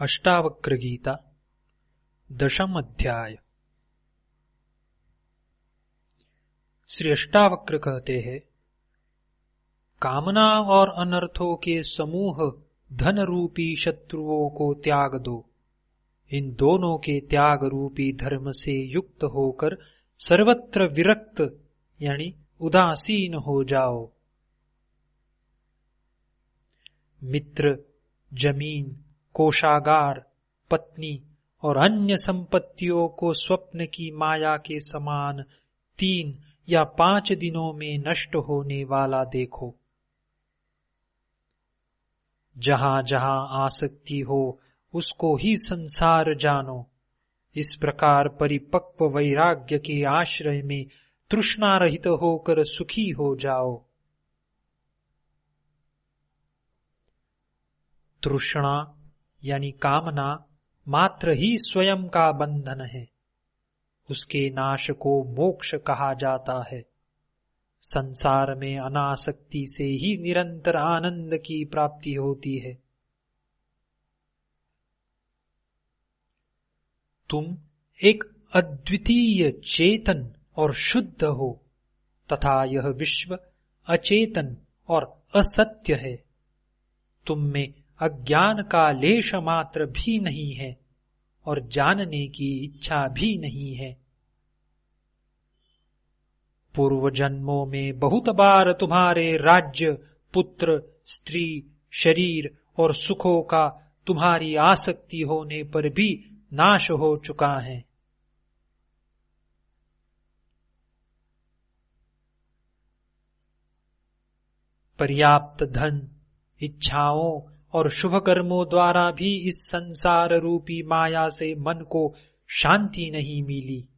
अष्टावक्र गीता दशम अध्याय। श्री अष्टावक्र कहते हैं, कामना और अनर्थों के समूह धन रूपी शत्रुओं को त्याग दो। इन दोनों के त्याग रूपी धर्म से युक्त होकर सर्वत्र विरक्त, यानी उदासीन हो जाओ। मित्र, ज़मीन कोषागार, पत्नी और अन्य संपत्तियों को स्वप्न की माया के समान तीन या पाँच दिनों में नष्ट होने वाला देखो। जहाँ जहाँ आसक्ति हो, उसको ही संसार जानो। इस प्रकार परिपक्व वैराग्य के आश्रय में तृष्णा रहित होकर सुखी हो जाओ। तृष्णा यानी कामना मात्र ही स्वयं का बंधन है। उसके नाश को मोक्ष कहा जाता है। संसार में अनासक्ति से ही निरंतर आनंद की प्राप्ति होती है। तुम एक अद्वितीय चेतन और शुद्ध हो, तथा यह विश्व अचेतन और असत्य है। तुम में अज्ञान का लेश मात्र भी नहीं है और जानने की इच्छा भी नहीं है। पूर्व जन्मों में बहुत बार तुम्हारे राज्य, पुत्र, स्त्री, शरीर और सुखों का तुम्हारी आसक्ति होने पर भी नाश हो चुका है। पर्याप्त धन, इच्छाओं और शुभ कर्मों द्वारा भी इस संसार रूपी माया से मन को शांति नहीं मिली।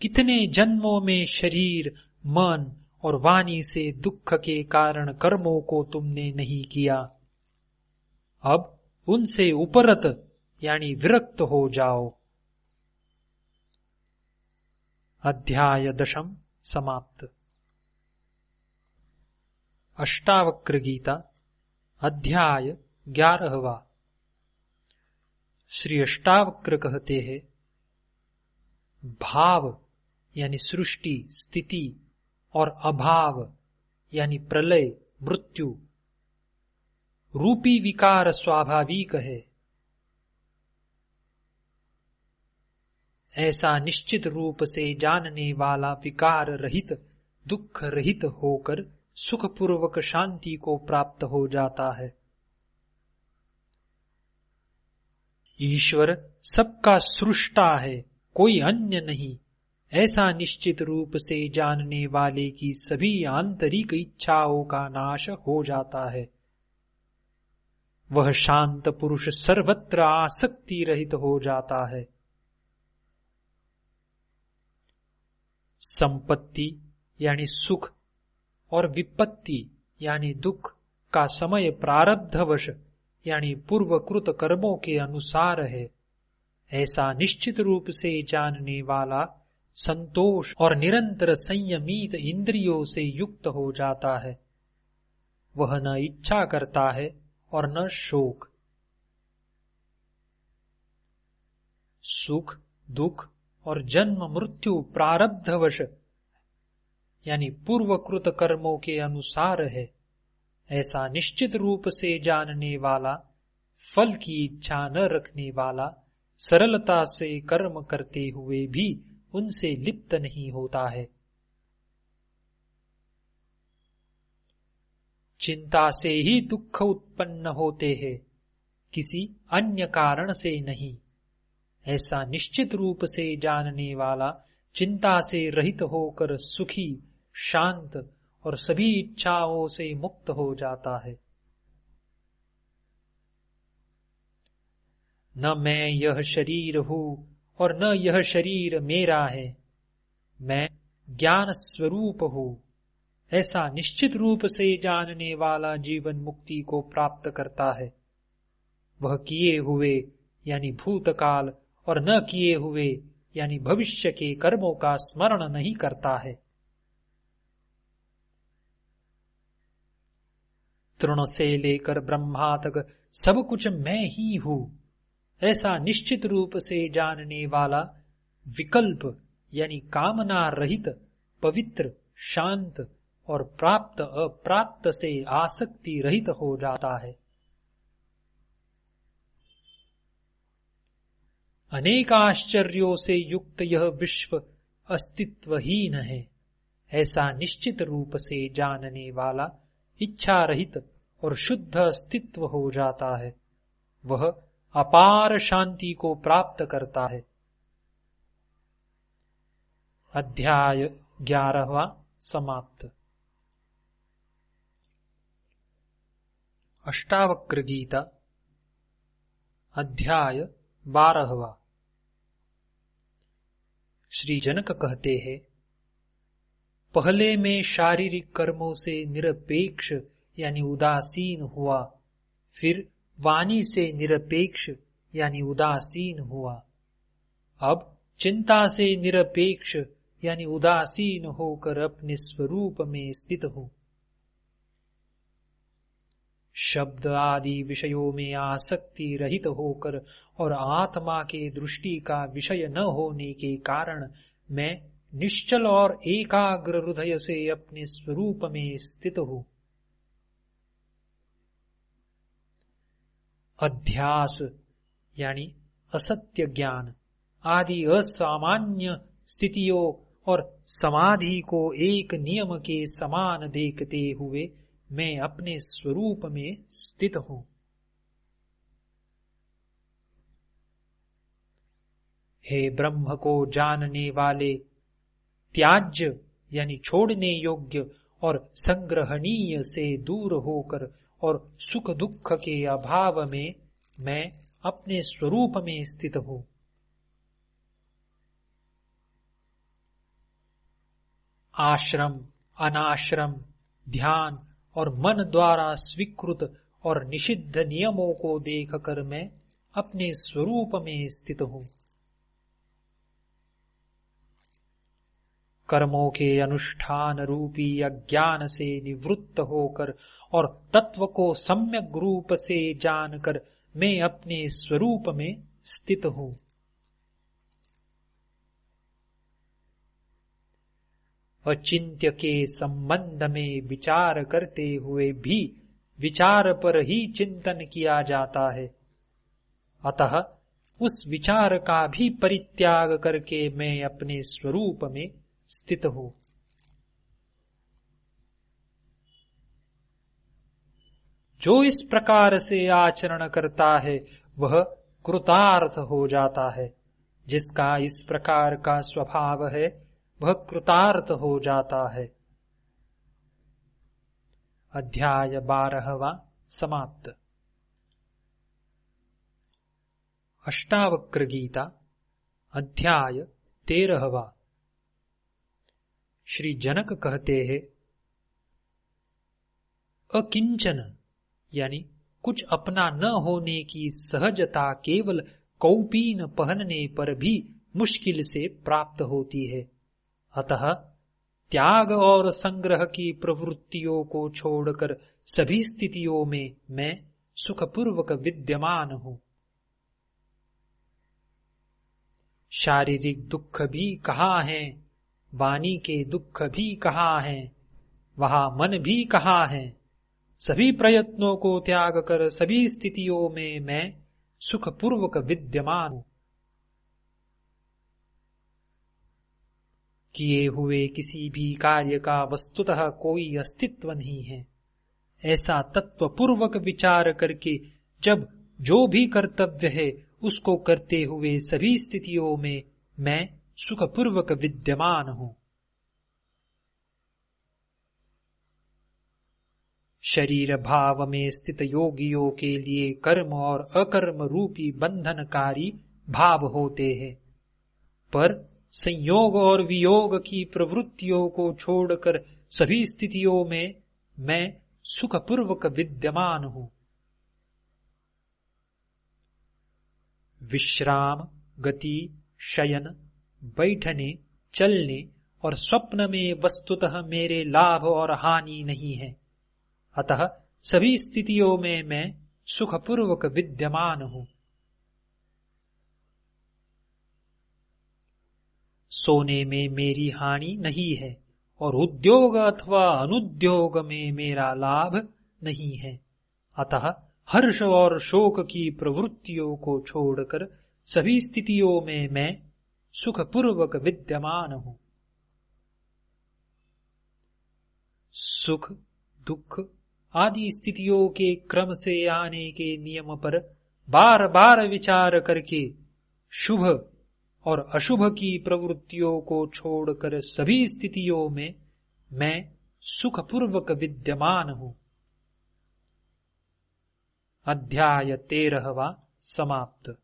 कितने जन्मों में शरीर, मन और वाणी से दुख के कारण कर्मों को तुमने नहीं किया। अब उनसे उपरत, यानी विरक्त हो जाओ। अध्याय दशम समाप्त। अष्टावक्र गीता, अध्याय ग्यारहवा। श्री अष्टावक्र कहते हैं, भाव यानी सृष्टि, स्थिति और अभाव यानी प्रलय, मृत्यु। रूपी विकार स्वाभाविक है। ऐसा निश्चित रूप से जानने वाला विकार रहित, दुख रहित होकर सुखपूर्वक शांति को प्राप्त हो जाता है। ईश्वर सबका सृष्टा है, कोई अन्य नहीं। ऐसा निश्चित रूप से जानने वाले की सभी आंतरिक इच्छाओं का नाश हो जाता है। वह शांत पुरुष सर्वत्र आसक्ति रहित हो जाता है। संपत्ति यानी सुख और विपत्ति, यानी दुख का समय प्रारब्धवश, यानी पूर्वकृत कर्मों के अनुसार है। ऐसा निश्चित रूप से जानने वाला संतोष और निरंतर संयमित इंद्रियों से युक्त हो जाता है। वह न इच्छा करता है और न शोक। सुख, दुख और जन्म मृत्यु प्रारब्धवश यानी पूर्वकृत कर्मों के अनुसार है। ऐसा निश्चित रूप से जानने वाला, फल की इच्छा न रखने वाला, सरलता से कर्म करते हुए भी उनसे लिप्त नहीं होता है। चिंता से ही दुख उत्पन्न होते हैं, किसी अन्य कारण से नहीं। ऐसा निश्चित रूप से जानने वाला, चिंता से रहित होकर सुखी शांत और सभी इच्छाओं से मुक्त हो जाता है। न मैं यह शरीर हूँ और न यह शरीर मेरा है। मैं ज्ञान स्वरूप हूँ। ऐसा निश्चित रूप से जानने वाला जीवन मुक्ति को प्राप्त करता है। वह किए हुए, यानी भूतकाल, और न किए हुए, यानी भविष्य के कर्मों का स्मरण नहीं करता है। तृण से लेकर ब्रह्मा तक सब कुछ मैं ही हूँ। ऐसा निश्चित रूप से जानने वाला, विकल्प, यानी कामना रहित, पवित्र, शांत और प्राप्त, अप्राप्त से आसक्ति रहित हो जाता है। अनेक आश्चर्यों से युक्त यह विश्व अस्तित्वहीन है। ऐसा निश्चित रूप से जानने वाला इच्छा रहित और शुद्ध अस्तित्व हो जाता है। वह अपार शांति को प्राप्त करता है। अध्याय ग्यारहवा समाप्त। अष्टावक्र गीता, अध्याय बारहवा। श्री जनक कहते हैं पहले में शारीरिक कर्मों से निरपेक्ष, यानी उदासीन हुआ। फिर वाणी से निरपेक्ष, यानी उदासीन हुआ। अब चिंता से निरपेक्ष, यानी उदासीन होकर अपने स्वरूप में स्थित हूँ। शब्द आदि विषयों में आसक्ति रहित होकर और आत्मा के दृष्टि का विषय न होने के कारण मैं निश्चल और एकाग्र हृदय से अपने स्वरूप में स्थित हूँ। अध्यास, यानी असत्य ज्ञान, आदि असामान्य स्थितियों और समाधि को एक नियम के समान देखते हुए मैं अपने स्वरूप में स्थित हूँ। हे ब्रह्म को जानने वाले त्याज्य, यानी छोड़ने योग्य और संग्रहणीय से दूर होकर और सुख दुख के अभाव में मैं अपने स्वरूप में स्थित हूँ। आश्रम, अनाश्रम, ध्यान और मन द्वारा स्वीकृत और निषिद्ध नियमों को देखकर मैं अपने स्वरूप में स्थित हूँ। कर्मों के अनुष्ठान रूपी अज्ञान से निवृत्त होकर और तत्व को सम्यक रूप से जानकर मैं अपने स्वरूप में स्थित हूँ। अचिंत्य के संबंध में विचार करते हुए भी विचार पर ही चिंतन किया जाता है। अतः उस विचार का भी परित्याग करके मैं अपने स्वरूप में स्थित हो। जो इस प्रकार से आचरण करता है, वह कृतार्थ हो जाता है। जिसका इस प्रकार का स्वभाव है, वह कृतार्थ हो जाता है। अध्याय बारहवा समाप्त। अष्टावक्र गीता, अध्याय तेरहवा। श्री जनक कहते हैं, अकिंचन, यानी कुछ अपना न होने की सहजता केवल कौपीन पहनने पर भी मुश्किल से प्राप्त होती है। अतः त्याग और संग्रह की प्रवृत्तियों को छोड़कर सभी स्थितियों में मैं सुखपूर्वक विद्यमान हूँ। शारीरिक दुख भी कहा है? वाणी के दुख भी कहाँ है, वहाँ मन भी कहाँ है। सभी प्रयत्नों को त्याग कर सभी स्थितियों में मैं सुखपूर्वक विद्यमान किए हुए किसी भी कार्य का वस्तुतः कोई अस्तित्व नहीं है। ऐसा तत्व पूर्वक विचार करके जब जो भी कर्तव्य है, उसको करते हुए सभी स्थितियों में मैं सुखपूर्वक विद्यमान हूँ। शरीर भाव में स्थित योगियों के लिए कर्म और अकर्म रूपी बंधनकारी भाव होते हैं, पर संयोग और वियोग की प्रवृत्तियों को छोड़कर सभी स्थितियों में मैं सुखपूर्वक विद्यमान हूँ। विश्राम, गति, शयन बैठने, चलने और स्वप्न में वस्तुतः मेरे लाभ और हानि नहीं है। अतः सभी स्थितियों में मैं सुखपूर्वक विद्यमान हूँ। सोने में मेरी हानि नहीं है और उद्योग अथवा अनुद्योग में मेरा लाभ नहीं है। अतः हर्ष और शोक की प्रवृत्तियों को छोड़कर सभी स्थितियों में मैं सुखपूर्वक विद्यमान हूँ। सुख, दुख आदि स्थितियों के क्रम से आने के नियम पर बार बार विचार करके शुभ और अशुभ की प्रवृत्तियों को छोड़कर सभी स्थितियों में मैं सुखपूर्वक विद्यमान हूँ। अध्याय तेरहवा समाप्त।